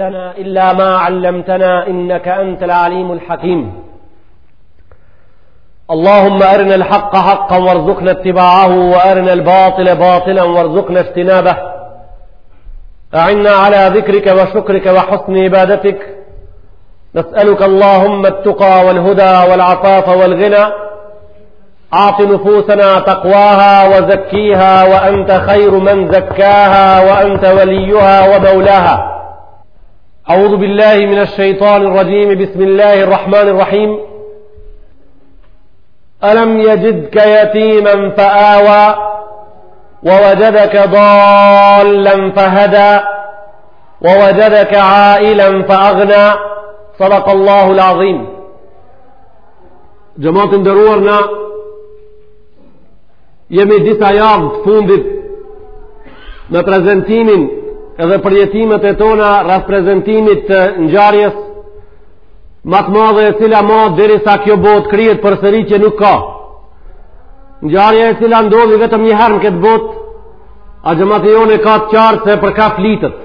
لنا إلا ما علمتنا إنك أنت العليم الحكيم اللهم أرنا الحق حقا وارزقنا اتباعه وأرنا الباطل باطلا وارزقنا اجتنابه أعنا على ذكرك وشكرك وحسن عبادتك نسألك اللهم التقى والهدى والعطاف والغنى أعط نفوسنا تقواها وزكيها وأنت خير من زكاها وأنت وليها ومولاها أعوذ بالله من الشيطان الرجيم بسم الله الرحمن الرحيم ألم يجدك يتيما فآوى ووجدك ضالا فهدى ووجدك عائلا فأغنى صدق الله العظيم Xhemat i nderuar na jemi disa javë të fundit me prezentimin edhe përjetimet e tona rreth prezentimit të ngjarjes ma të madhe e cila ma derisa kjo botë krijet përsëri që nuk ka ngjarje e cila ndodhi vetëm një herë në këtë botë a xhemati jonë e ka të qartë se për ka flitet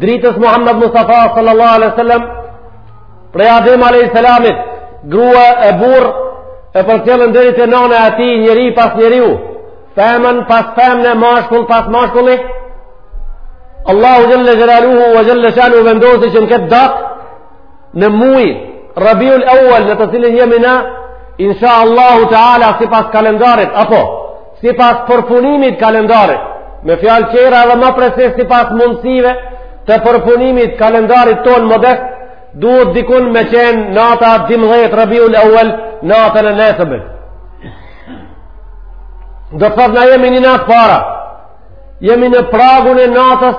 Dritës Muhammed Mustafa sallallahu alaihi sallam, prej Adem alaihi sallamit, grua e burrë, e përcjellën deri te nana e atij njeri pas njeriu, femën pas femne mashkull pas mashkulli, Allahu xhel-le xhelaluhu ve xhel-le shanuhu vendosi që në këtë datë, në muj, rebiul evel në të cilin jemi na, insha Allahu ta'ala sipas kalendarit, apo, Sipas përpunimit kalendarit, me fjalë tjera edhe ma preciz sipas mundësive të përpunimit kalendarit tonë modest, duhet dikun me qenë nata 12 rebiul evel natën e nesërme. Do të thotë na jemi një natë para, jemi në pragun e natës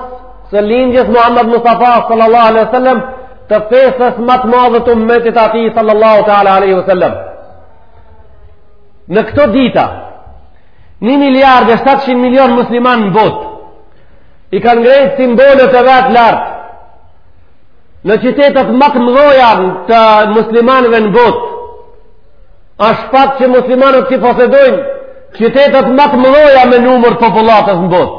së lindjes Muhammed Mustafa sallallahu alaihi wasallam të festës më të madhe të ummetit atij sallallahu ta'ala alaihi wasallam Në këto dita, 1 miliard e 700 milion muslimanë në botë, i kanë ngrejtë simbolet e vet lart, në qytetet më të mëdhoja të muslimanëve në botë, është fakt që muslimanët i posedojnë qytetet më të mëdhoja me numër popullatës në botë.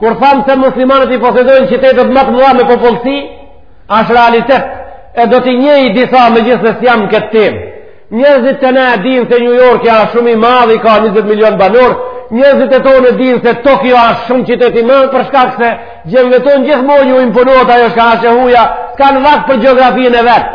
Kur tham se muslimanët i posedojnë qytetet më të mëdha me popullsi, është realitet e do t'i njeh disa megjithëse s'jam n'këtë temë. Njerzit te ne dinë se New York asht shumë i madh, i ka 20 milion banorë, njerzit e tonë dinë se Tokio është shumë qytet i madh, për shkak se djemve tonë gjithmonë u imponohet ajo çka asht e huja, s'kanë vakt për gjeografinë e vet.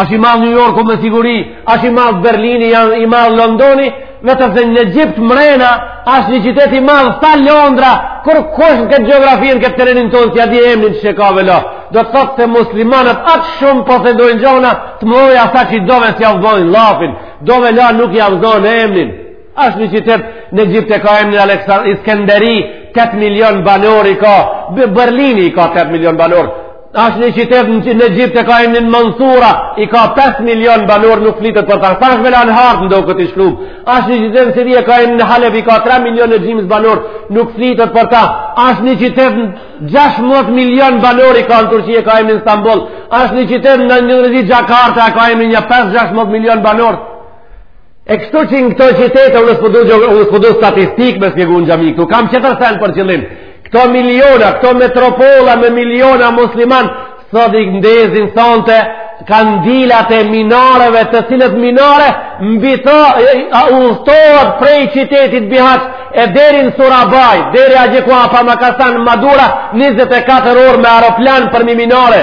Ashtë i madh New Yorku me siguri, ashtë i madh Berlini, i madh Londoni, vetëm se në Egjipt mrena, ashtë një qytet i madh, sa Londra, kurkush në këtë gjeografi, në këtë terenin tonë, s'ia di emnin që e ka vëlla, do të thotë se muslimanët aq shumë posedojnë gjona, të mëdhoja saqë dove s'ia bojnë llafin, do vëlla nuk ia zanë emnin. Ashtë një qytet në Egjipt e ka emnin Iskenderi, 8 milion banorë i ka, Berlini i ka 8 milion banorë, Ashtë një qytet në Egjipt e ka emnin Mansura, i ka 5 milion banorë nuk flitet për ta. Thashë vëlla në hartë ndo këtë shlum. Ashtë një qytet në Siri e ka emnin Halep i ka 3 milion e gjysmë banorë nuk flitet për ta. Ashtë një qytet 16 milion banorë i ka në Turqi e ka emnin Stamboll. Ashtë një qytet në Indonezi Xhakarta e ka emnin një 5-16 milion banorë. E kështu që në këto qytete, unë s'po du statistikë me shpjegu në xhami këtu, kam tjetër sen për qëllim, këto miliona, këto metropola me miliona musliman, sot i ndezin sonte kandilat e minareve, të cilët minare, mbi to udhtohet prej qytetit Bihaq, e deri n' Surabaj, deri a gjekua Pamekasan, Madura, 24 orë me aeroplan përmi minare,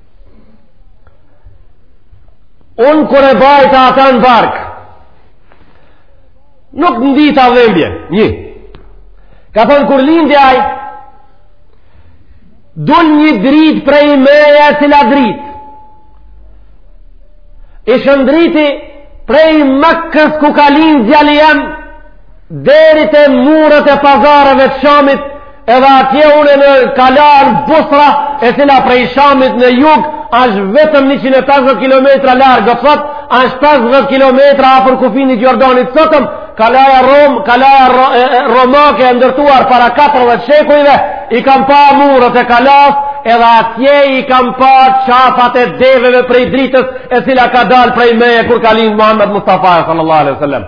Unë kur e bajta ata në bark, nuk ndita dhembje, një. Ka thënë kur lindi ai, dul një dritë prej meje e cila dritë i shëndriti prej Mekës ku ka lind djali jem, Deri te muret e pazareve të Shamit, edhe atje unë në kalanë Busra, e cila prej Shamit në jug, është vetëm 150 km larg, do të thotë, është 50 km afër kufinit Jordanit sotëm, kalaja rom, kalaja ro, e, e, romake e ndërtuar para 14 shekujve, i kam pa muret e kalasë, edhe atje i kam pa qafat e deveve prej dritës, e cila ka dalë prej meje, kur ka lind Muhammed Mustafa, sallallahu alaihi sallam.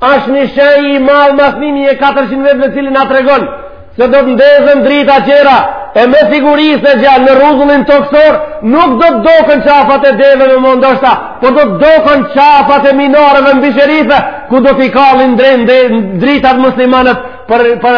Ashtë një shenj i madh mas nji mi e 400 vjetve i cili na tregon, se do të ndezen drita tjera, e me siguri se gja në rruzullin tokësor, nuk do të doken qafat e deveve mo ndoshta, po do të doken qafat e minareve mbi sherife, ku do t'i kallin dri, dritat muslimanët për, për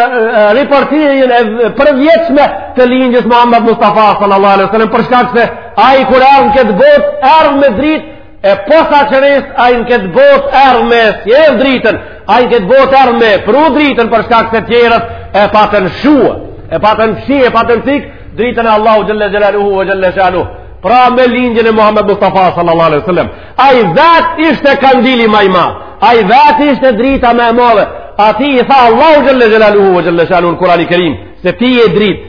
ripërtrirjen e përvjetshme të lindjes Muhammed Mustafa sallallahu alaihi sallam, për shkak se ai kur erdh n'këtë botë, erdh me dritë, E posaçërisht, ai në këtë botë erdh me sjell dritën, ai në këtë botë erdh me pru dritën, për shkak se tjerët e patën shu, e patën fshi, e patën fik, dritën e Allahu xhel-le xhelaluhu e xhel-le shanuhu. Pra me lindjen e Muhammed Mustafa sallallahu alaihi sallam. Ai vetë ishte kandili ma i madh, ai vetë ishte drita ma e madhe, atij i tha Allahu xhel-le xhelaluhu e xhel-le shanuhu në Kurani Kerim, se ti je dritë,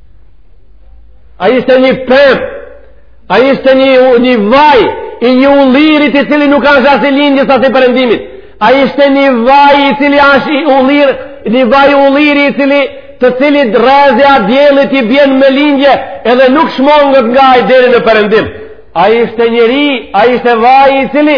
Ai ishte një pemë, ai ishte një, një vaj, i një ullirit i cili nuk ashtë as i lindjes as i perëndimit. Ai ishte një vaj i cili ashtë i ullir, një vaj i ulliri i cili të cilit rrezja e diellit i bjen me lindje edhe nuk shmanget nga ai deri në perëndim. Ai ishte njeri, ai ishte vaj i cili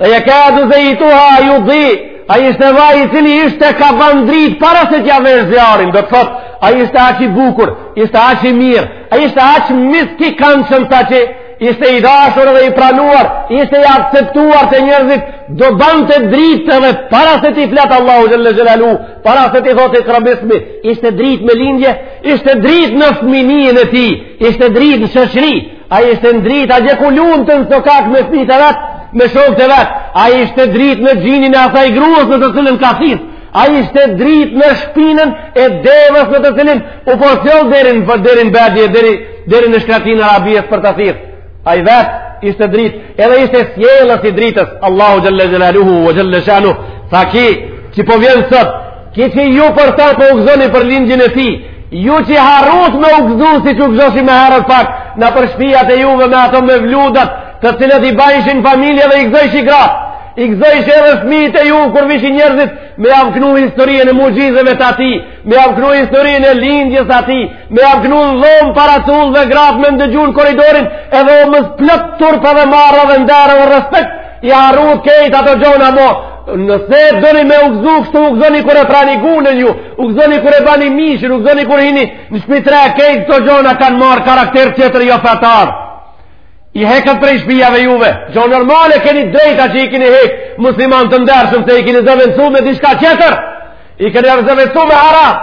E jekadu zejtuha judiu, ai ishte vaj i cili ishte ka ban dritë para se t'ia vesh zjarrin, do të thotë, ai ishte aq i bukur, ishte aq i mirë, ai ishte aq misk i kandshëm sa që ishte i dashur dhe i pranuar, ishte i akceptuar te njerëzit, do bante dritë edhe para se t'i flet Allahu xhel-le xhelaluhu, para se t'i thotë ikra bismi, ishte dritë me lindje, ishte dritë në fëmininë e tij, ishte dritë në shoqëri, Ai ishte në dritë, atje ku lunte në sokak me fmi të vet, me shokë të vet. Ai ishte dritë në gjinin e asaj grues në të cilën ka thithë. Ai ishte dritë në shpinën e devës në të cilën u përcjell deri për deri n'bedje, deri, deri në shkretinë e Arabisë për të thithë. Ai vetë ishte dritë, edhe ishte sjellës i dritës. Allahu xhelle xhelaluhu, xhelle shanuhu, tha ki, që po vjen sot, Ki që ju për ta po u gëzoni për lindjen e tij, ju që e harrut me u gëzu siç u gëzojshin ma herët pak, nëpër shpijat e juve me ato mevludat, të cilat i bajshin familje dhe i gëzojshin gratë, i gëzojshin edhe fmit e juve kur vishin njerëzit, me jav knu historien e muxhizeve të atij, me jav knu historien e lindjes të atij, me jav knu në dhomë para tullë dhe gratë me ndëgju n'koridorin, edhe o mësë plot turp edhe marre dhe nder dhe respekt, I harrut kejt ato gjona mo, nëse doni me u gzu, kështu u gzoni kur e prani gunën ju, u gzoni kur e bani mishin, u gzoni kur hini në shpi t're, kejt këto gjona kanë marrë karakter tjetër jo fetar. I hekët prej shpijave juve, gjo normale keni drejta që i kini hek, muslimanë të ndershëm se i kini zëvendsu me diçka tjetër, i keni zëvendsu me haram.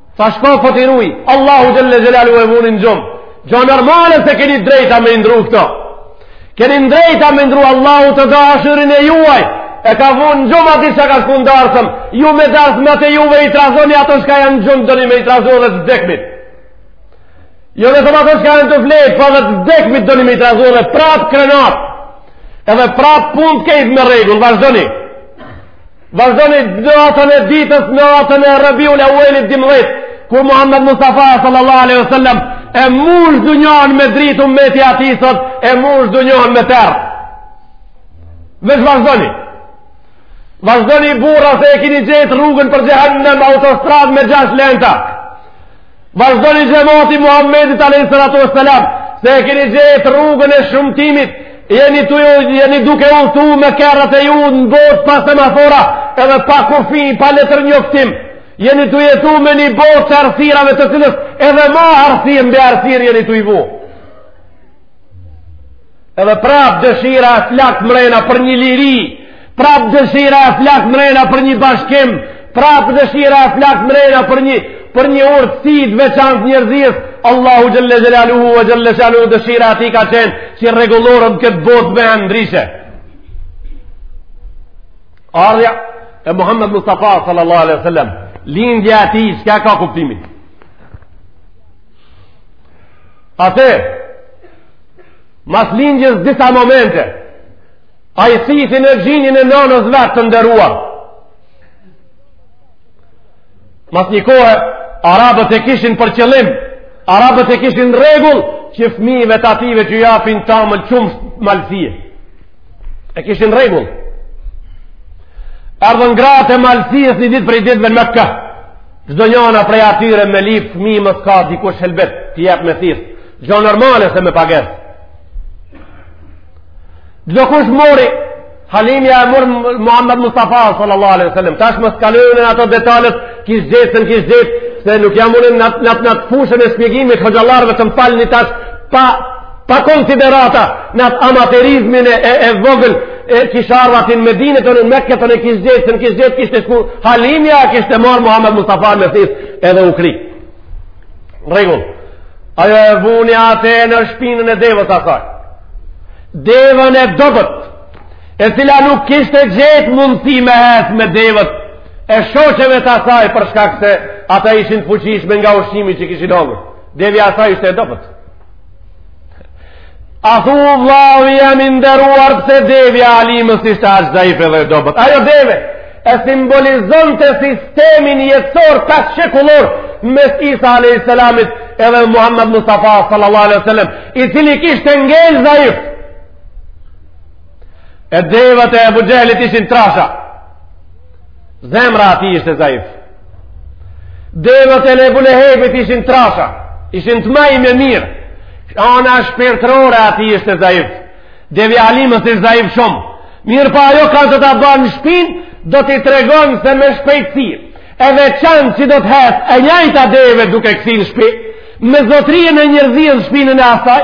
Sa çka po t'i ruj, Allahu xhelle xhelaluhu e vun n'gjumë. Gjo normale se keni drejta me i ndrru këto. Keni drejta me i ndrru Allahu të dashurin e juaj. E ka vu n'gjumë atë që ka shku në darsëm. Ju me darsmat e juve i trazoni ato çka janë n'gjumë doni me i trazu edhe të vdekmit. Jo vetëm ato çka janë tu flejtë, pa po edhe të vdekmit doni me i trazu edhe prapë krenalt. Edhe prapë punët kejt me rregull, vazhdoni. Vazhdoni natën e ditës natën e Rabiul Awwalit 12, kur Muhammed Mustafa sallallahu alaihi wasallam e mush dunjan me dritë ummeti i atij sot e mush dunjan me terr. Veç vazhdoni. Vazhdoni burra se e keni gjetë rrugën për xhehenem autostradë me gjashtë lenta. Vazhdoni xhemati Muhammedit a.s. Se e keni gjetë rrugën e shëmtimit, jeni, tu, jeni duke udhtu me kerrat e juve në botë pa semafora, edhe pa kufi, pa letërnjoftim, jeni tu jetu në një botë të errësirave të cilës, edhe ma errësirë mbi errësirë jeni tu i vu. Edhe prap dëshira e flaktë mrena për një liri, prap dëshira e flaktë mrena për një bashkim, prap dëshira e flaktë mrena për një për një urtësi të veçantë njerëzisë, Allahu xhelle xhelaluhu ve xhelle shanuhu dëshira e tij ka qenë që rregulloren këtë botë me ja ndryshu. Ardhja e Muhammed Mustafa sallallahu alaihi wasallam, lindja e tij çka e ka kuptimin? Ate, mas lindjes disa momente, ai thithi në gjinin e nanës vet të nderuar. Mas një kohe, arabët e kishin për qëllim, arabët e kishin rregull, që fmive të atyve që japin tamël qumësht malësie. E kishin rregull. Erdhën gratë e malësisë një ditë prej ditëve në Mekë. Çdo njana prej atyre me lyp fmi mos ka dikush helbet t'i jep me thithë. Jo normale se me pagesë. Çdokush mori, Halimja e mor Muhammed Mustafa sallallahu alaihi sallam. Tash mos kalojmë në ato detalet, kish gjet, s'e kish gjet, se nuk jam unë në atë fushën e shpjegimit, hoxhallarët të më falin tash pa Pa konsiderata në atë amaterizmin e, e, e vogël e kish ardh atje n'Medinet e në Meket e në kish gjet, s'e kish gjet, kishte shku Halimja, kishte marrë Muhammed Mustafa me thithë edhe u kry. Rregull, ajo e vuni ate në shpinën e deves asaj. Deven e dobët, e cila nuk kishte gjet mundësi me hec me devet e shoqeve të asaj për shkak se ata ishin të fuqishme nga ushqimi që kishin hongër. Devja asaj ishte e dobët. A thu vllau jem i nderuar pse devja e Halimes ishte aq dhaif edhe dobët. Ajo deve e simbolizonte sistemin jetësor pesëshekullor në mes Isa a.s. edhe Muhammed Mustafa sallallahu a.s. i cili kishte ngel dhaif. E devet e Ebu Xhehlit ishin trasha. Zemra atij ishte dhaif. Devet e Ebu Lehebit ishin trasha, ishin të majme mirë. Ana shpirtërore atij ishte zaif. Devja e Halimes ishte zaif shumë. Mirëpo ajo ka do ta banë në shpinë, do t'i tregon se me shpejtësi të veçantë që do të hecë, e njajta deve duke u kthy në shpi, me zotërinë e njerëzisë në shpinën e asaj,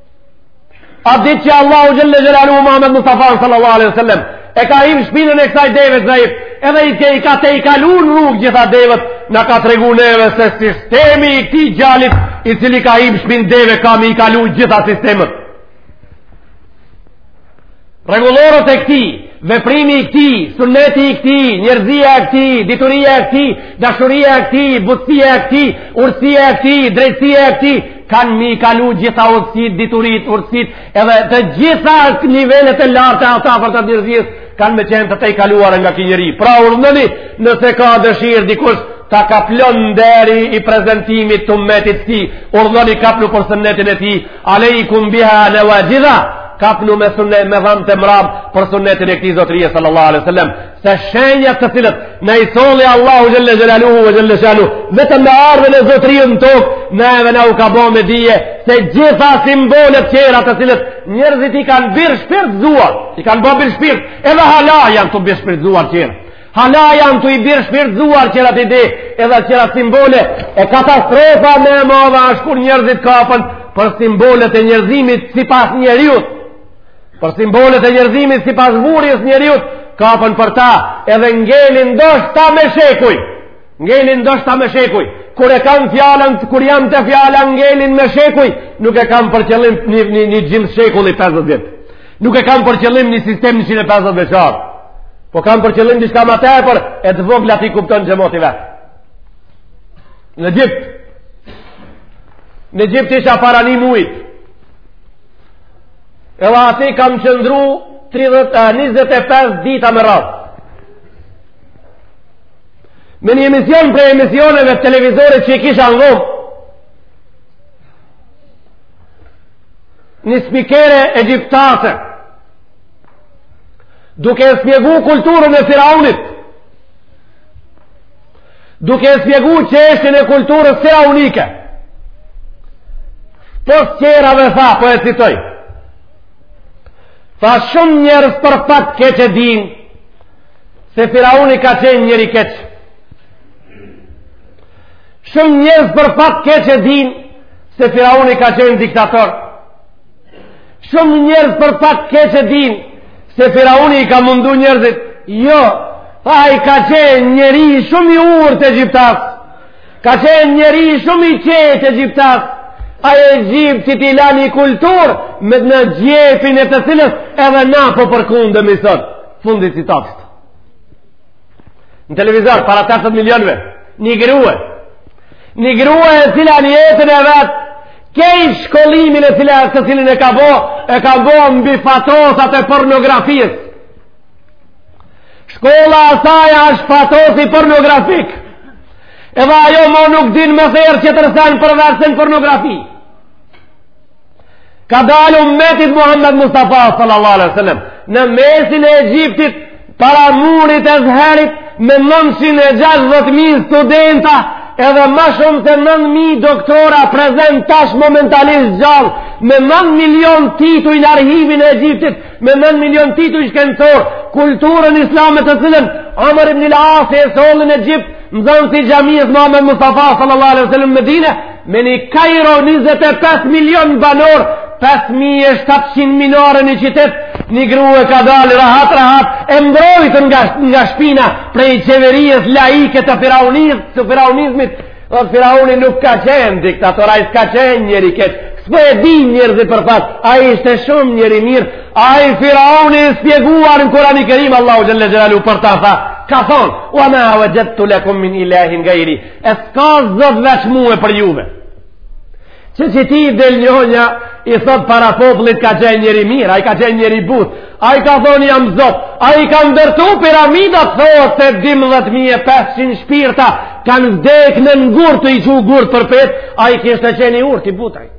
At ditë që Allahu xhel-le xhelaluhu Muhammed Mustafan sallallahu alaihi sallam e ka hip n'shpinën e kësaj deve të zaif edhe i, ke, i ka tejkalu n'rrugë gjitha devet na ka tregu neve se sistemi i këtij djalit i cili ka hip n'shpinë deve ka me i kalu gjitha sistemet Rregulloret e këti, veprimi i këti, sunneti i këti, njerëzia e këti, dituria e këti, dashuria e këti, butësia e këti, urtësia e këti, drejtësia e këti, kanë me i kalu gjitha urtësit, diturit, urtësit, edhe të gjitha nivelet e larta e t'afërta të njerëzis, kanë me qenë të tejkaluara nga ky njeri. Pra urdhnoni, nëse ka dëshirë dikush, Ta kaplon nderi i prezentimit t'umetit ti, urdhnoni kapnu për sunnetin e tij, alejkum biha nevaxhidha, kapnu me sunnet me dhamët e mramë për sunnetin e këti zotërije sallallahu alejhi ve sallam, se shenjat të cilat na i solli Allahu xhel-le xhelaluhu ve xhel-le shanuhu, vetëm me ardhjen e zotërisë në tokë, na edhe na u ka bo me dije, se gjitha simbolet qera të cilat njerëzit i kanë birë shpirt zuar, i kanë bo birë shpirt, edhe hala janë tu birë shpirt zuar qera. Hala janë tu i birë shpirtëzuar qera ide edhe qera simbole e katastrofa ma e madhja është kur njerëzit kapen për simbolet e njerëzimit sipas njeriut. Për simbolet e njerëzimit sipas vurjes njeriut kapen për ta edhe ngelin ndoshta me shekuj. Ngelin ndoshta me shekuj. Kur e kam fjalën, kur jam te fjala ngelin me shekuj, nuk e kanë për qëllim një një një gjim shekulli 50 vjet. Nuk e kam për qëllim një sistem 150 vjeçar. Po kam për qëllim diçka ma tepër, e të voglat i kupton xhemati vet. Në Egjipt. Në Egjipt isha para një mujit. Edhe aty kam qëndru 30, 25 dita me radhë. Me një emision prej emisioneve televizore që i kisha në dhomë, një spikere egjiptase, duke e shpjegu kulturën e firaunit, duke e shpjegu çështjen e kulturës firaunike, pos tjerave tha, po e citoj, tha shumë njerëz për fat keq e dinë, Se Firauni ka qenë njeri keq. Shumë njerëz për fat keq e dinë se Firauni ka qenë diktator. Shumë njerëz për fat keq e dinë se Firauni i ka mundu njerëzit. Jo, ai ka qenë njeri shumë i urtë egjiptas. Ka qenë njeri shumë i qetë egjiptas. Ai Egjiptit i la ni kulturë me në gjepin e të cilës edhe na po përkundemi sot. Fundi i citatit. Në televizor, para 80 milionve, një grue. Një grue e cila në jetën e vet, kej shkollimin e cila, të cilin e ka bo, e ka bo mbi fotosat e pornografisë. Shkolla asaj është fotosi pornografik. Edhe ajo mo nuk din me thënë qetër sen përveç se pornografi. ka dalë umetit Muhammed Mustafa sallallahu alaihi wasallam në mesin e Egjiptit para murit t'Ez'herit me 960.000 studenta edhe ma shumë se 9.000 doktora prezent tash momentalisht gjallë me 9 milion tituj në arhivin e Egjiptit Me nan milion tituj shkencor, kulturën islame të cilën, Amar ibn el-Asi e solli n'Egjipt, nxanësi i xhamisë Muhammed Mustafa sallallahu alaihi sallam Medine, me një Kajro 25 milion banorë, 5.700 minare në qytet, një grue ka dalë rahat, rahat, e mbrojtun nga, nga shpina prej qeverisë laike të firaunizmit, të firaunizmit Thot firauni nuk ka qenë diktator, ai s'ka qenë njeri i keq. S'po e dinë njerëzit për fat, ai ishte shumë njeri i mirë. Ai firauni i spjeguar në Kur'ani Kerim Allahu xhelle xhelaluhu për ta tha, ka thon: "Wa ma wajadtu lakum min ilahin ghairi." E s'ka zot veç mue për juve. Qe që tash i del njonja, i thot para popullit ka qenë njeri i mirë, ai ka qenë njeri i butë, ai ka thonë jam zot, ai ka ndërtu piramida, thotë se 12.500 shpirta, kanë vdek nën gurët tu i çu gurët përpjetë, ai kishte qenë i urtë, i butë ai.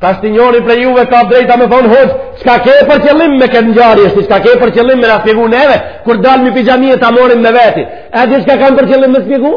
Tashti njoni prej juve ka të drejtë me thonë hoxhë, çka ke për qëllim me këtë ngjarje tashti, çka ke për qëllim me na spjegu neve, kur dalmi pi xhamie ta morim me veti, e di çka kam për qëllim me spjegu?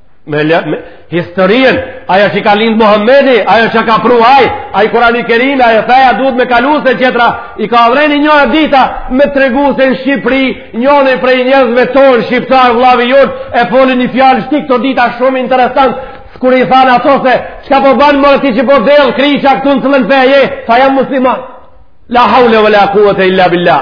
me, me historinë ajo që ka lindë Muhammedi ajo çka ka pru ai, ai Kurani Kerim, ai tha ai duhet me kalu se qetra i ka vreni një, e dyta me tregu se në Shqipëri njoni prej njerëzve tonë shqiptar vllavi jot e foli një fjalë tashti këto dita shumë interesant kur i thanë ato se çka po ban more ti që po del kryq a ktu në cilën fe je tha jam musliman la haule vë la kuvete illa billah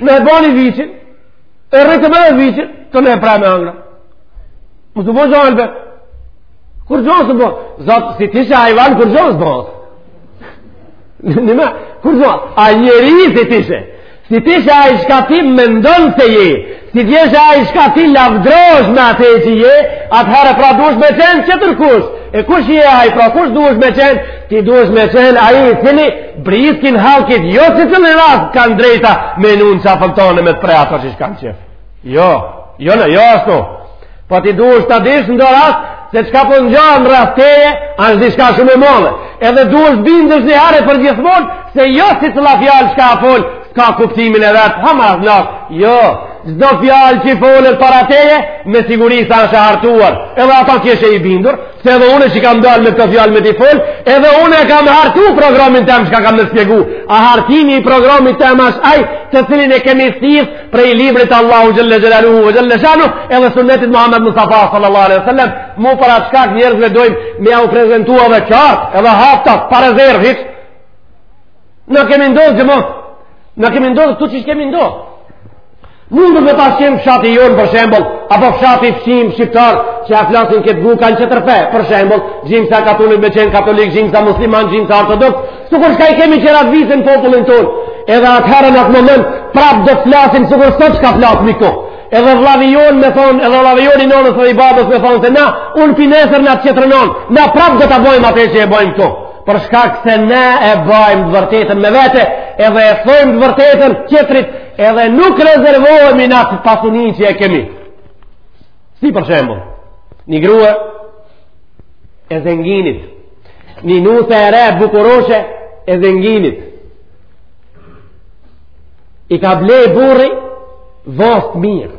Ne e bajmë viçin, e rritëm edhe viçin, ne e prejmë me ngranë. Më të bo gjohën be. Kur gjohën së bo? Zotë, si t'ishe hajvan, kur gjohën së bo? Në me, kur gjohën? A njeri si t'ishe. Si t'ishe ai çka ti mendon se je. Si t'ishe ai çka ti lavdrohesh me atë që je, atëherë pra duhesh me qenë qetërkush. E kush je ai, pra kush duhesh me qenë, Ti duhesh me qenë ai i cili rizkun hallkit, jo si të në rast kanë të drejta me në unë qa fëntone me të prea ato që s'kanë qef. Jo, jo në, jo ashtu. Po ti duhet të dish në do rast, se çka po ndodh rreth teje, ashtë diçka shumë e madhe. Edhe duhesh me u bindë një herë për gjithmonë, se jo secila fjalë çka folet, ka kuptimin e vet, ha ma rëznak, jo, çdo fjalë që folet para teje, me siguri se ashtë hartuar, edhe ata që i bindur, Se edhe une që kam dalë me këto fjalë me t'i folë, edhe une e kam hartu programin tem çka kam me spjegu. A hartimi i programit tem është ai të cilin e kemi thith prej librit t' Allahu Xhelle Xhelaluhu ve Xhelle Shanuhu edhe sunnetit Muhammed Mustafa sallallahu alaihi sallam. Mu për atë shkak njerëzve dojmë me jau prezentu edhe qartë edhe haptas, pa rezervë, Ne kemi ndodhë që mos, ne kemi ndodhë tu që që kemi ndodhë. Mundë me pas qenë fshati jonë, për shembol, apo fshati fqinj, shqiptar, që e flasin këtë gjuhë, kanë qenë për, për shembol, gjymsa katolik me qenë katolik, gjymsa musliman, gjymsa ortodoks, sikur çka i kemi që ratë visin popullin tonë, edhe atëherë në atë moment, prapë do flasin, sikur sot çka flasmi këtu. Edhe vlavi jonë me thonë, edhe vlavi jonë i nonës dhe i babës me thonë, se na, unë pinesër në atë qëtërënon, na prapë do ta bojmë atë që e bojmë këtu. Për shkak se ne e bajmë të vërtetën me vete, edhe e thojmë të vërtetën qetrit, edhe nuk rezervohemi në atë pasunin që e kemi. Si për shembull, një grue e zenginit, një nuse e re bukuroshe e zenginit, i ka ble burri, vathë t'mirë.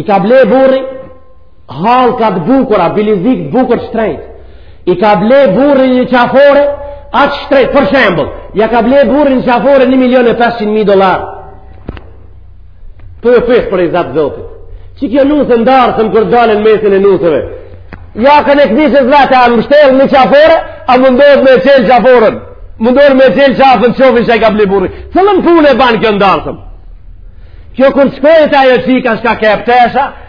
I ka ble burri, Hallkat e bukura, bilizik të bukur shtrejt. I ka ble burri një qafore, atë shtrejt, për shembull, ja ka ble burri një qafore 1.500.000 dolar. Për rizatë zotit. Që kjo nuse n'darsëm kur del n'mesin e nuseve. Ja ka në këmishë të zlatë, a më shtelë një qafore, a mundohet me qelë qaforen. Mundohet me qelë qafën ta shohin që i ka ble burri. Cilën punë e ban kjo n'darsëm. Kjo kur shkojë te ajo çika shka keptesha,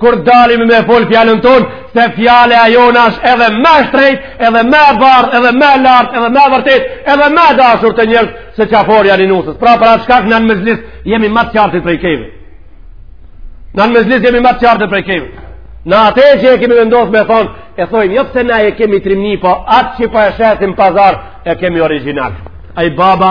kur dalim me fol fjalën ton, se fjala e jona është edhe ma e shtrejt, edhe ma e bardh, edhe ma e lart, edhe ma e vërtet, edhe ma e dashur te njerëz se qaforja e nuses. Pra, pra, shkak na në mexhlis, jemi ma të qartët prej kejve. Na në mexhlis, jemi ma të qartët prej kejve. Na atë që e kemi vendos me thonë, e thojmë, jo pëse na e kemi trimni, po atë që po e shesim pazar, e kemi origjinal. Ai baba,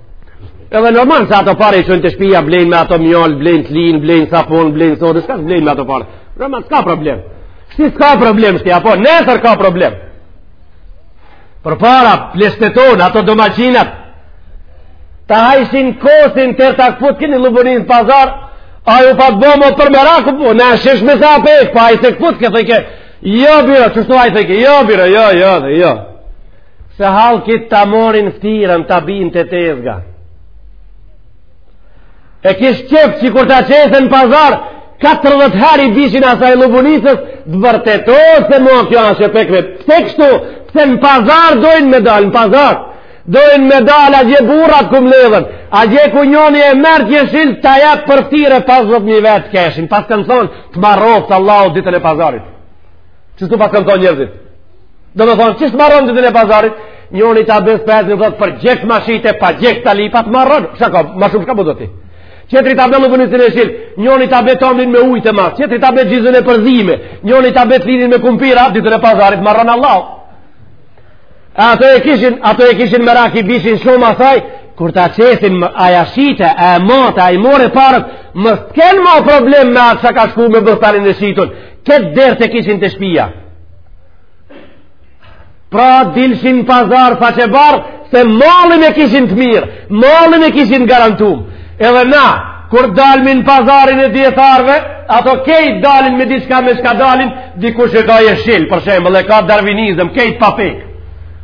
Edhe normal se ato pare i çojnë te shpija, blejnë me ato miell, blejnë tlyn, blejnë sapon, blejnë sotë, çka të blejnë me ato pare. Normal, s'ka problem. Si s'ka problem, shti, apo, nesër ka problem. Për para, pleqt e tonë, ato domaqinat, ta hajshin kosin tu e këput, kini lubërin të pazar, ai u patë ba mo për m'u këput, po, në shish me sa pek, pa po, hajse këput, këtë i ke, jo biro, qështu hajse i ke, jo biro, jo, jo, jo, jo. Se hallkit ta morin ftiren ta bin te tezga. E kish qejf që kur ta qesë n'pazar, 40 herë i bishin asaj llubunicës, të vërtetohet se ma kjo ashë e pjekme. Pse kështu? Pse në pazar dojnë me dalë, në pazar. Dojnë me dalë, atje burrat ku mbledhen, atje ku njoni e merr jeshil, ta jep për ftire pas 21 vetë keshin. Pas tena thonë, të marroftë Allahu ditën e pazarit. Qështu pas kënë thonë njerzit? Do me thonë, që s'marron të të në pazarit? Njoni ta bon për jetën, thotë, për pjekë ma shite, papjekë ta lypa, marron. Shka ka, ma shumë shka po do ti? Tjetri ta bon lukën e sinë jeshile, njoni ta bon tomlin me ujtë e masë, tjetri ta bon gjizën e përzime, njoni ta bon tlynin me kumpira, ditën e pazarit, marron Allah. Ato e kishin, ato e kishin me raki bishin shumë asaj, kur ta qesin aja shite, a e mota, a i more parët, më s'ken ma problem me atë që ka shku me bostanin e shitun, Këtë dert e kishin te shpia. Pra dilshin n'pazar faqebardhë, se mallin e kishin të mirë, mallin e kishin garantum. Edhe na, kur dalim n'pazarin e dijetarve, ato kejt dalin me diçka me shka dalin, dikush e ka jeshil, për shembull, e ka darvinizëm, kejt papjekë.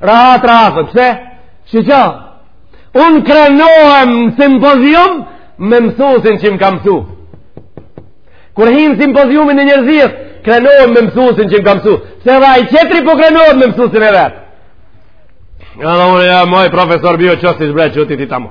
Rahat, rahat, pse? Si çka? Unë krenohem në simpozium me mësusin që më ka mësu. Kur hin n'simpoziumin e njerzisë, krenohem me mësusin që më ka mësu. Se edhe ai tjetri po krenohet me mësusin e vet. Edhe unë, ja, moj profesor bio ko si bre ćuti ti tamo.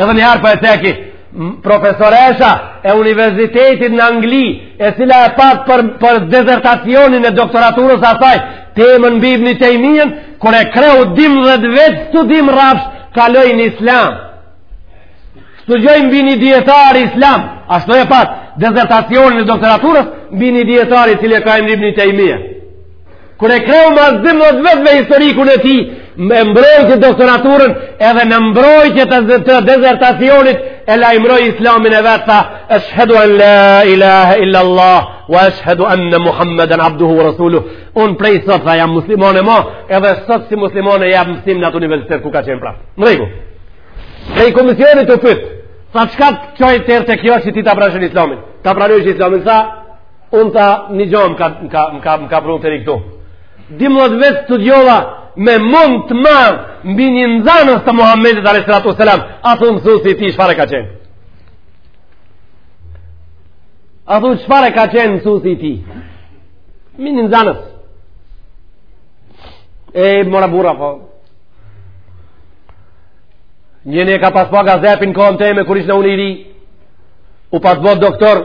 Edhe një herë po e ceki, profesoresha e universitetit në Angli, e cila e pat për, për dezertacionin e doktoraturës asaj, temën mbi Ibni Tejmijen, kur e kreu dymdhet vjet studim rrafsh, kaloi në islam. Studioi mbi ni dijetar islam, ashtu e pat, dezertacionin e doktoraturës, mbi ni dijetar i cili e ka emnin Ibni Tejmije. Kur e kreu mas dymdhet vjetve historikun e tij, e mbrojti doktoraturën edhe në mbrojtje të, të dezertacionit e lajmëroi islamin e vet tha eshhedu an la ilahe illa Allah wa eshhedu anne Muhammeden abduhu wa rasuluh unë prej sot tha jam muslimone ma edhe sot si muslimone jep mësim në atë universitet ku ka qenë pra në rregull prej komisionit tu pyt tha çka të çoi deri te kjo që ti ta pranojsh islamin ta pranojsh islamin tha Unë tha një gjo më ka, më ka, më ka, më ka prunë deri këtu. Dymdhet vjet studiova me mund të madh mbi një nxanës të Muhammedit a.s. A thu mësusi i tij çfarë ka qenë. A thu çfarë ka qenë mësusi i tij. Mbi një nxanës. E more burra po. Njëni e ka pas bo gazepin kohën teme kur ishna unë i ri. U pas bo doktor.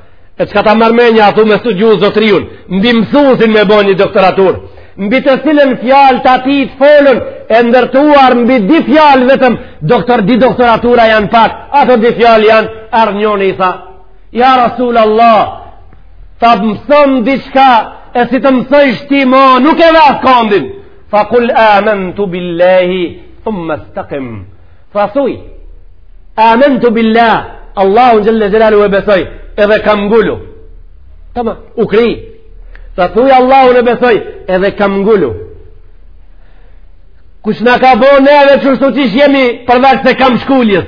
E çka ta merr menja, a thu me studiu zotëriun, mbi mësusin me bo një doktoraturë, mbi të cilën fjalë të atij të folën, e ndërtuar mbi dy fjalë vetëm, doktor, dy doktoratura janë pak, ato dy fjalë janë, ardh njoni i tha, ja Rasul Allah, tha mësom diçka, e si të më mësojsh ti mo, nuk e ves askondin, tha kul amentu billahi, thumme stekim, Tha thuj, amentu billah, Allahun xhelle xhelaluhu e besoj, edhe kamngulu. Tamam, u kri. Tha thuj, Allahun e besoj, edhe kamngulu. Kush na ka bo neve kështu qysh jemi përveç se kamshkuljes.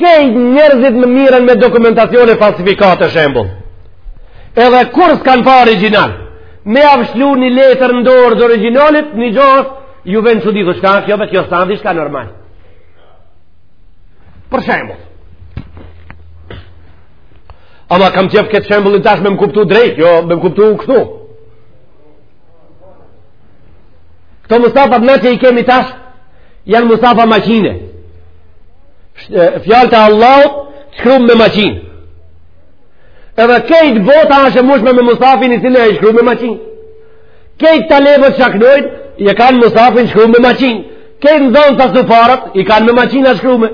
Kejt njerëzit me miren me dokumentacione falsifikate shembull. Edhe kur s'kan pa origjinal, me jav lshu një letër në dorë t'origjinalit, një gjohës, ju vjen çudi thu, shka kjo dhe kjo s'a dishka normal. Për shembull. Ama kam qef këtë shembullin tash me më kuptu drejt, jo me më kuptu kshtu. Këto musafat na që i kemi tash janë musafa maqine. Fjalët e Allahut shkrum me maqinë. Edhe kejt bota është e mushme me musafin i cili a shkru me maqin. Kejt talebet shka knojnë, i e kanë musafin shkru me maqin. Kejt nxansat sufaret, i kanë me maqina shkrume.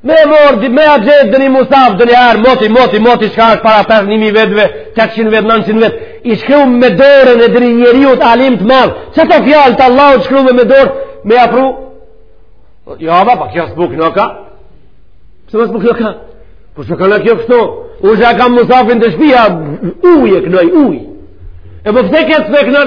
Me e morë, di, me e gjet ndonjë musaf, dhe një arë, moti, moti, moti, shka është para 5.000 vjetëve, 400 vjet, 900 vjet, i shkru me dorën e ndonjë njeriut alim të madh, që të fjalë të Allahut shkrume me dorë, me ja pru, ja, ba, pa, kjo s'buk në ka, pse më s'buk në ka, po që ka në kjo kështu, u që kam musafin te shpia, unë e kënoj, unë, e po pse këtë s'buk në,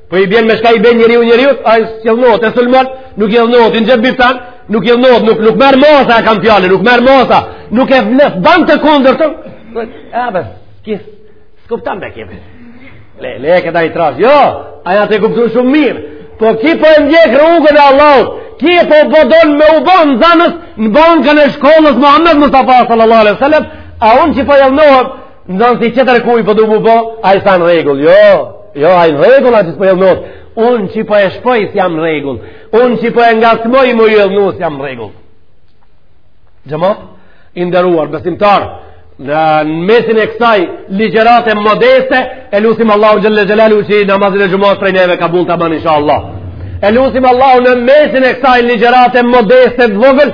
Po i bjen me shka i bjen njeriu njeriut, ai s'idhnohet, e sulmon, nuk idhnohet, i në gjëtë biftan, nuk idhnohet, nuk, nuk merr masa e kam fjalën, nuk merr masa, nuk e vlef, ban të kondër të, e bes, kis, s'kuptan me kime. Le, le, e këta i trash, jo, ai a tu kuptu shumë mirë, po ki po e ndjek rrugën e Allahut, ki po po don me u bon nxanës në bankën e shkollës Muhammed Mustafa sallallahu alaihi sallam, a unë që po idhnohem, Nxanës i tjetërkuj po du mu bo, ai s'a në rregull, jo, jo, ai në rregull, ai që s'po idhnohet, unë që po e shpoj s'jam rregull, unë që po e ngacmoj mu idhnu s'jam rregull. Xhemat i nderuar, besimtarë, në mesin e kësaj ligjerate modeste, e lusim Allahun xhelle xhelaluhu qi namazin e xhumas prej neve kabul ta ban inshallah. E lusim Allahun në mesin e kësaj ligjerate modeste të vogël,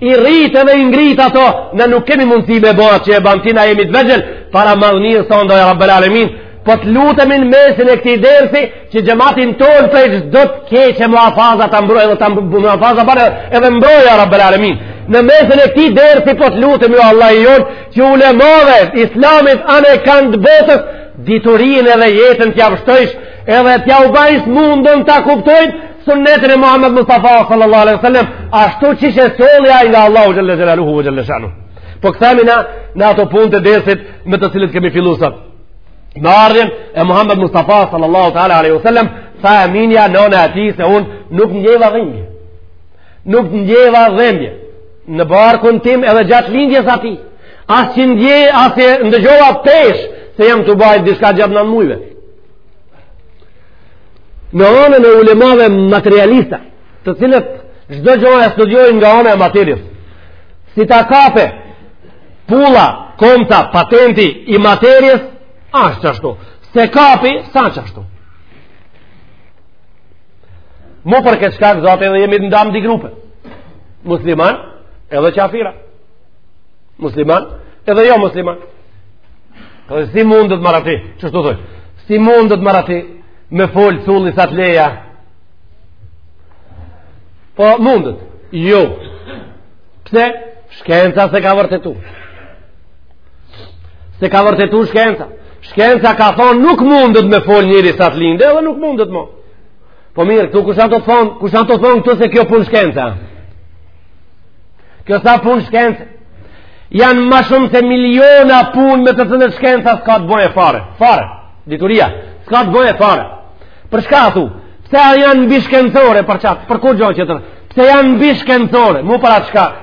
i rrit edhe i ngrit ato, na nuk kemi mundësi me bo atë që e ban ti, na jemi të vegjël, para madhnisë tande, ja Rabbel Alemin, po të lutemi n'mesin e këtij dersi, që xhematin tonë prej çdo të keqe muhafaza ta mbrojë, edhe ta muhafaza bëre edhe mbroje, ja Rabbel Alemin. Në mesin e këtij dersi, po të lutemi o Allah i jonë, që ulemave t'islamit, anekand botës, diturin edhe jetën t'jav shtojsh, edhe t'jav bajsh mundun ta kuptojnë, Sunnetin e Muhammed Mustafa sallallahu alaihi wasallam ashtu siç e solli ai nga Allahu xhelle xhelaluhu ve xhelle shanuhu. Po kthemi na në ato punë të dersit me të cilët kemi fillu sot. Në ardhjen e Muhammed Mustafa sallallahu taala alaihi wasallam tha Aminja nona e tij se un nuk ndjeva dhimbje. Nuk ndjeva dhimbje në barkun tim edhe gjatë lindjes së tij. As që ndje, as që ndëgjova peshë se jam tu bajt diçka gjatë nan mujve. në anën e ulemave materialista të cilët çdo gjë e studiojnë nga ana e materies si ta kape pulla konta patenti i materies ashtë qashtu s'e kapi s'a qashtu mu për këtë shkak zati edhe jemi të ndamë dy grupe musliman edhe qafira musliman edhe jo musliman po si mundet more ti qeshtu thoj si mundet more ti me fol culli sa të leje po mundet jo pse shkenca s'e ka vërtetu s'e ka vërtetu shkenca shkenca ka thonë nuk mundet me fol njeri sa të linde edhe nuk mundet mo Po mirë, këtu kush a tu thonë, kush a tu thonë këtu se kjo punë shkence? Kjo s'a punë shkence. Janë ma shumë se miliona punë me të cilat shkenca s'ka të boje fare. Fare, dituria, s'ka të boje fare. Për çka thu? Pse janë mbishkencore, për qatë. Për kurgjo tjetër. Pse janë mbishkencore. Mu për atë shkak.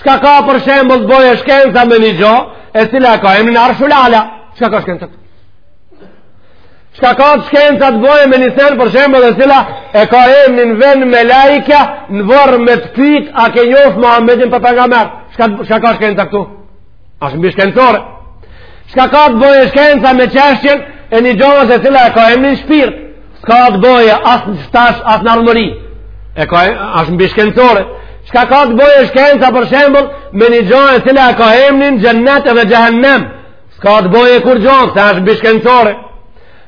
Çka ka për shembull të boje shkenca me një gjo e cila ka emnin Arshullah. Çka ka shkenca të? Çka ka shkenca të bojë me një sen për shembull e cila e ka emnin vijnë melaikja në vorr me të pyt a ke njoftë Muhammedin për pejgamber. Çka, çka ka shkenca këtu? Asht mbishkencore. Çka ka të bojë shkenca me çeshtjen e një gjoje e cila e ka emnin shpirt. S'ka të bojë as në shtazë, as në armëri. E ka e, asht mbishkencore. Çka ka të bojë shkenca për shembull me një gjo e cila e ka emnin xhennet edhe xhehennem. S'ka të boje kurgjo, se është mbishkencore.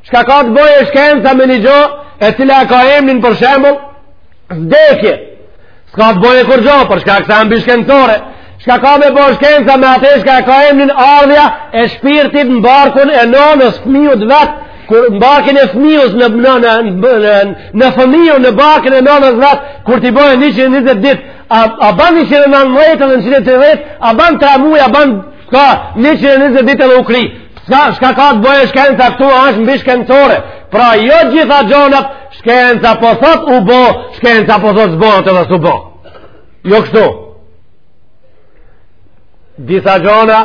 Çka ka të boje shkenca me një gjo, e cila ka emnin për shembull, vdekje. S'ka të boje kurgjo, për shkak se a mbishkencore. Çka ka me bo shkenca me atë çka ka emnin ardhja e shpirtit në barkun e nonës fmiut vet, kur në barkun e fëmijës në në në në, në fëmijën në barkun e nënës vet kur t'i bëhen 120 ditë a a bën 119 në 130 a bën 3 muaj a bën S'ka, njëqind e njëzet ditë edhe u kri. S'ka, shka ka të bëjë shkenca këtu, është mbishkencore. Pra, jo gjitha gjonat, shkenca po thot u bo, shkenca po thot s'bo, edhe s'u bo. Jo kështu. Disa gjona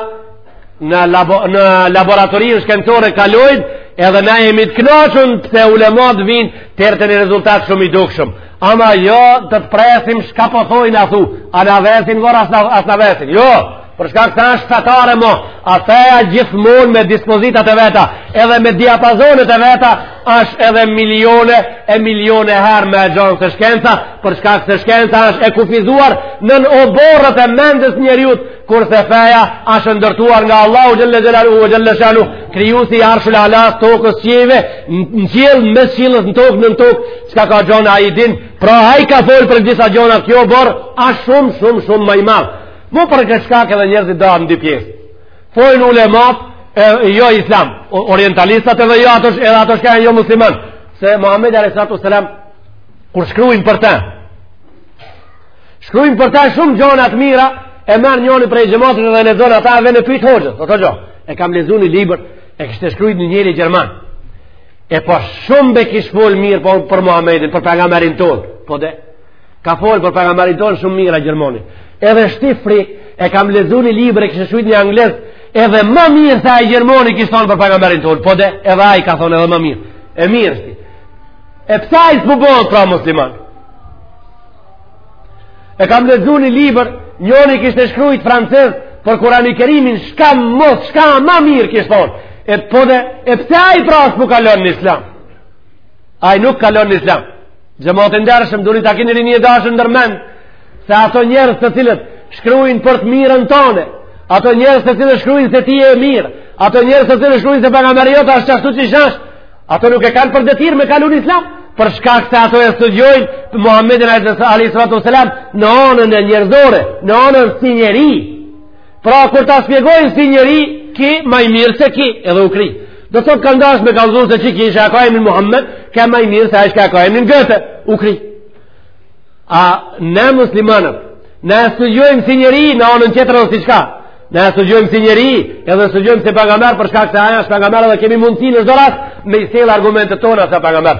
në, labo, në laboratorin shkencor kalojnë, edhe na jemi të knaqun pse ulemat vijnë tjerë te një rezultat shumë i dukshëm. Ama jo të presim shka po thojnë a thu, a na vesin, ose s'na vesin. Jo! Për shkak se është fetare mo, a feja gjithmonë me dispozitat e veta, edhe me diapazonet e veta, është edhe milione e milione herë ma e gjonë se shkenca, për shkak se shkenca është e kufizuar në oborret e mendjes njeriut, kurse feja është e ndërtuar nga Allahu xhel-le xhelaluhu xhel-le shanuhu, krijusi Arshul Alas, tokës, qiejve, në qiell, mes qiellit, në tokë, nën tokë, çka ka gjonë ai din, pra ai ka folë për disa gjona gjo pra, është shumë, shumë, shumë ma i madh. Mu për këtë shkak edhe njerëzit dahen në dy pjesë. Thojnë ulemat jo islamë, orientalistat edhe jo ato edhe ato që janë jo muslimanë, se Muhamedi alayhi salatu wasalam kur shkrujnë për te. Shkrujnë për te shumë gjona të mira, e merr njoni prej xhamatit dhe lexon ata edhe e pyet hoxhën, thotë gjo. E kam lexu një libër, e kishte shkrujt një njeri gjerman. E po shumë be kish fol mirë po për Muhamedin, për pejgamberin tonë. Po de ka folë për pejgamberin tonë shumë mirë gjermoni edhe shti fri e kam lexu një libër kishte shkrujt një anglez edhe më mirë se ai gjermoni kishte thonë për pejgamberin tonë po de edhe ai ka thonë edhe më mirë e mirë shti e pse ai s'u bo pra musliman e kam lexu një libër njoni kishte shkrujt francez për Kurani Kerimin s'ka më s'ka më mirë kishte thonë e po de e pse ai pra s'më kalon në islam ai nuk kalon në islam Xhemat i ndershëm, duni ta keni rini e dashur ndër mend, se ato njerëz të cilët shkruajnë për të mirën tonë, ato njerëz të cilët shkruajnë se ti je mirë, ato njerëz të cilët shkruajnë se pejgamberi jot është ashtu siç është, ato nuk e kanë për detyrë me kalu në islam, për shkak se ato e studiojnë Muhammedin alayhi salatu wasalam në anën njerëzore, në anën si njeri. Pra kur ta shpjegojnë si njeri, ky ma i mirë se ky edhe u kri. Do thotë kanë dashë me kallëzu se ky shka e ka emrin Muhammed, ke ma i mirë se ai shka e ka emrin Gëte, u kri. A ne muslimanët, ne e studiojmë si njeri në anën tjetër dhe si çka, ne e studiojmë si njeri edhe studiojmë si pejgamber për shkak se ai asht pejgamber edhe kemi mundësi në çdo rast me i sjell argumentet tona se pejgamber.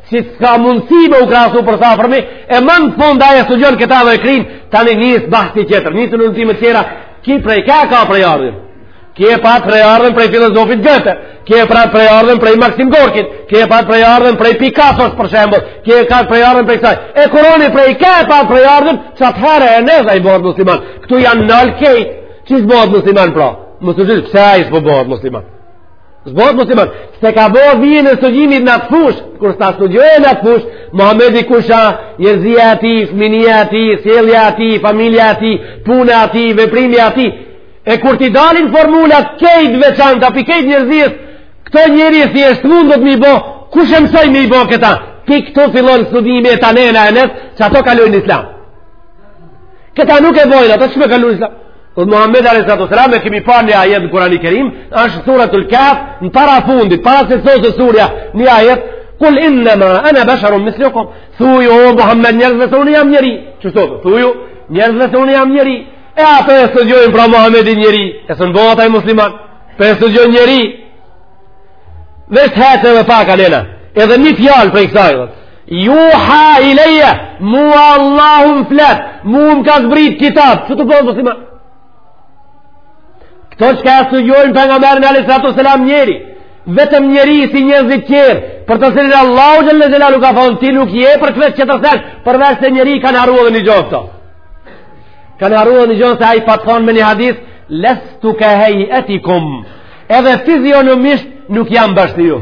Si s'ka mundësi me u krahasu për s'afërmi, e më në fund ai e studion këta dhe e kryn, tani nis debati tjetër, nisin studime tjera, ky prej ka ka prejardhjen. Ky e pat prejardhjen prej filozofit Gëte, ky e pat prejardhjen prej Maksim Gorkit, ky e pat prejardhjen prej Pikasos për shembull, ky e pat prejardhjen prej kësaj. E Kurani prej ka e pat prejardhjen, që atëherë edhe ai bohet musliman. Këtu janë nalë kejtë, qysh s'bohet musliman pra? Mësë gjithë, pse ai s'bohet musliman? S'bohet musliman, se ka bo vijën e studimit në atë fush, kur s'ta studiojë në atë fush, Muhamedi kush a, njerzia e tij, fminia e tij, sjellja e tij, familja e tij, puna e tij, veprimi i tij, e kur t'i dalin formulat kejt veçanta pi kejt njerzis, këto njeri si është mundët m'i bo, kush e mësoi m'i bo këta, ti këtu fillon studimi e tanena e nëtë, që ata kalojnë n'islam. Këta nuk e bojnë, ato që me kalu n'islam. Dhe Muhammed a.s. e kemi parë një ajet në Kurani Kerim, është suretul Kehf në para fundit, para se soset surja, një ajet, kul inna ma, ana basharun mithlukum, thuju, o Muhammed njerëzve se unë jam njeri, që sot, thuju njerëzve se unë jam njeri, e ata e studiojnë pra Muhammedin njeri, e s'bohet ai musliman, por e studiojnë njeri, veç të hec edhe pak anena, edhe një fjalë prej kësaj, Juha ilejje, mua Allahu m'flet, mua më ka zbrit kitab, që të bohet musliman? Këta çka e studiojnë pejgamberin alejhi salatu selam njeri, vetëm njeri si njerëzit tjerë, por të cilin Allahu xhelle xhelaluhu ka thonë, ti nuk je përveç qetër sen, përveç se njeri kanë harru edhe një gjo këta. Kanë harru edhe një gjo se ai pat thonë me një hadith, lestu ke hej'etikum, edhe fizionomisht nuk jam bash si ju.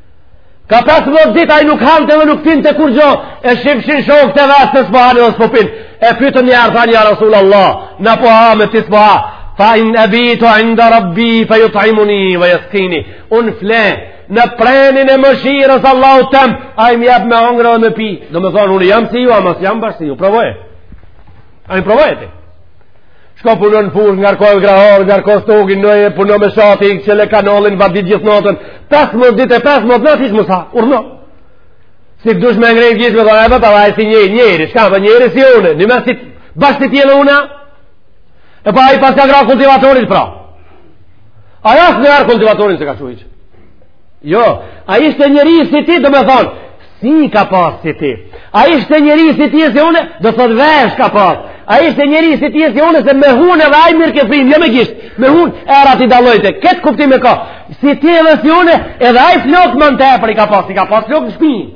Ka 15 dit ai nuk hante dhe nuk pinte kurgjo, e shifshin shokët e vet se s'po hanë dhe s'po pin. E pyetën një herë thanë ja Rasulullah, na po hamë ti s'po ha. Fa in abitu inda rabbi fa yut'imuni wa yasqini. Un fle në prenin e mëshirës Allahut tem, ai më jap me hëngër dhe me pi. Do me thonë unë jam si ju, ama s'jam bash si ju. Provoje. Ai provoje ti. Shko puno në fush, ngarko e grahor, ngarko stogi, hin e puno me shati, çele kanalin, vadit gjithë natën, 15 dit e 15 nat, hiç mos ha, urdhno. Si të dush me ngrejt gjithë, me thonë a si njeri, njeri, shka dhe njeri si une, një mes si bashkë të tjene une, e po ai paska grah kultivatorit pra. Aja së në arë kultivatorin s'e ka shu hiç. Jo, ai ishte njeri si ti, do me thonë, sy ka pas si ti. Ai ishte njeri si ti e si une, do thotë vesh ka pas. Ai ishte njeri si ti e si une, se me hunë edhe ai mirrke frymë, një jo me gishtë, me hunë erat i dallojke, këtë kuptim e ka. Si ti edhe si une, edhe ai flokë më në tepër i ka pas, i ka pas flokë në shpinë.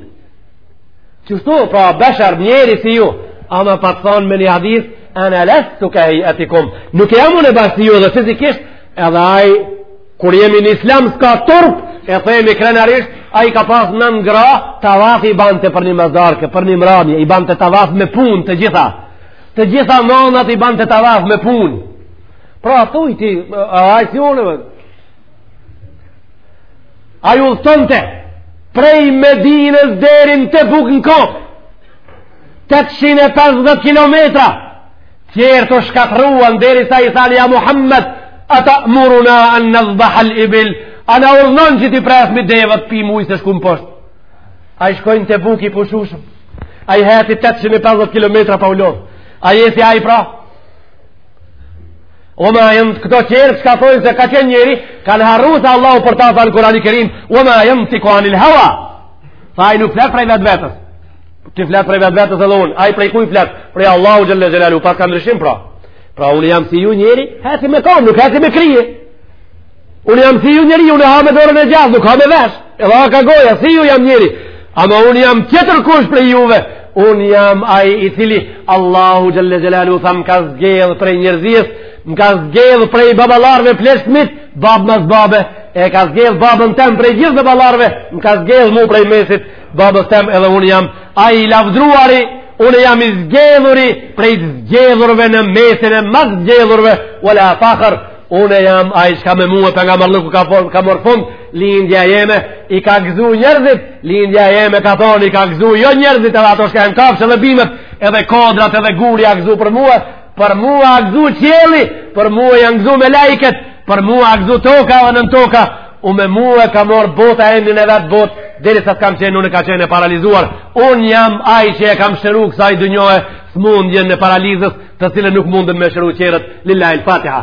Qështu, pra, beshar njeri si ju, ama pat thonë me një hadith, ene lestu ke hej'etikum, nuk jam unë bash si ju edhe fizikisht, edhe ai Kur jemi në islam s'ka turp, e themi krenarisht, ai ka pas nan gra, tavaf i bante për një mazdarke, për një mramje, i bante tavaf me punë të gjitha. Të gjitha me nat i bante tavaf me pun. Pra, thuj ti, ai si unë, ai udhtonte, prej Medinës deri n'Tebuk në komë, 850 kilometra, Tjerët u shkatrruan derisa i thanë ja Muhammed, ata'muruna an nedhbehal ibil, a na urdhnon që t'i presmi devet pimë ujë se shkumë poshtë. A i shkojnë të buki i pushushëm, ai heci 850 km pa u lodhë, a je si ai pra. Ue ma jen këta tjerë çka thojnë se ka qenë njeri, kanë harru se Allahu për ta tha n'Kurani Kerim, ue ma jentiku anil hawa, tha ai nuk flet prej vetvetes. Ti flet prej vetvetes edhe unë, ai prej kujt flet? Prej Allahu xhalla xhelalu, paska ndryshim pra. Pra unë jam si ju njeri, heci me kom, nuk heci me krye. Unë jam si ju njeri, unë ha me dorën e djathtë, nuk ha me vesh. Edhe ha ka goja, si ju jam njeri. Ama unë jam tjetërkush prej juve. Unë jam ai i cili Allahu xhalla xhelalu tha m'ka zgjedh prej njerëzisë, më ka zgjedh prej baballarëve pleshmit, babë mas babe, e ka zgjedh babën tem prej gjithë baballarëve, më ka zgjedh mu prej mesit, Babës tem edhe unë jam ai i lavdruari, unë jam i zgjedhuri prej zgjedhurve në mesin e ma t'zgjedhurve, wa la fakhr, unë jam ai çka me mua pejgamerlluku ka, ka marrë fund, lindja jeme i ka gëzu njerëzit, lindja jeme ka thonë i ka gëzu jo njerëzit edhe ato çka janë kafshë edhe bimet, edhe kodrat edhe guri a gëzu për mua, për mua a gëzu qielli, për mua janë gëzu melaiket, për mua a gëzu toka edhe nëntoka, u me mu e ka marrë bota emnin e vet botë derisa të kam qenë unë ka qenë e paralizuar unë jam ai që e kam shëru kësaj dynjaje sëmundjen e paralizës të cilën nuk mundën me shëru tjerët lillahil fatiha